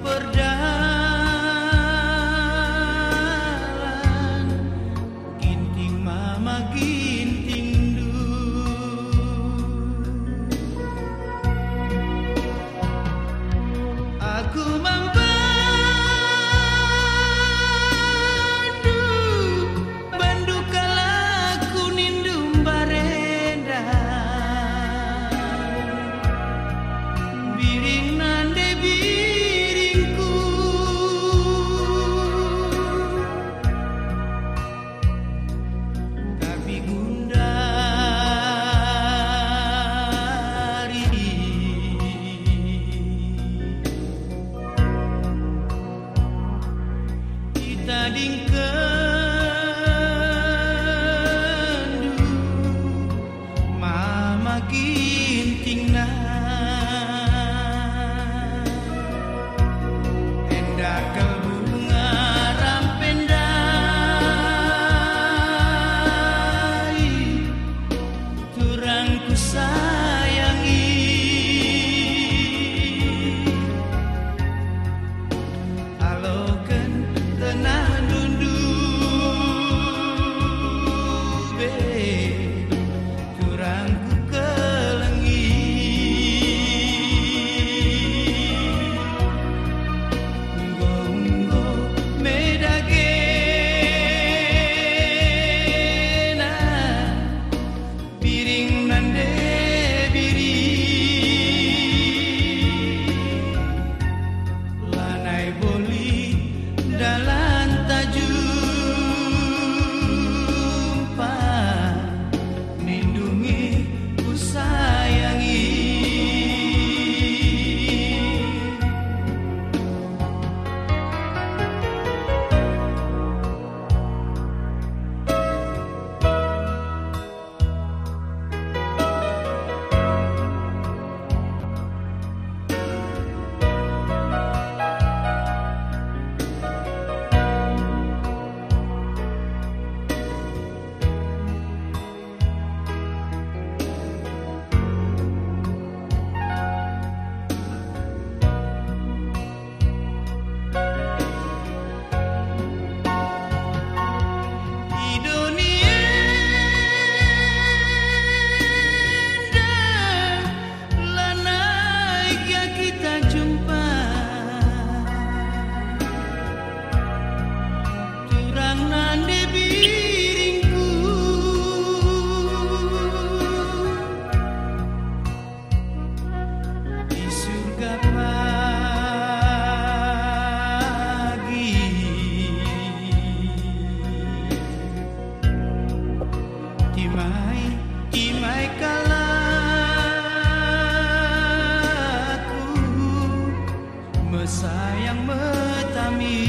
but Tadi kendu mama ginting na endak sayang yang metami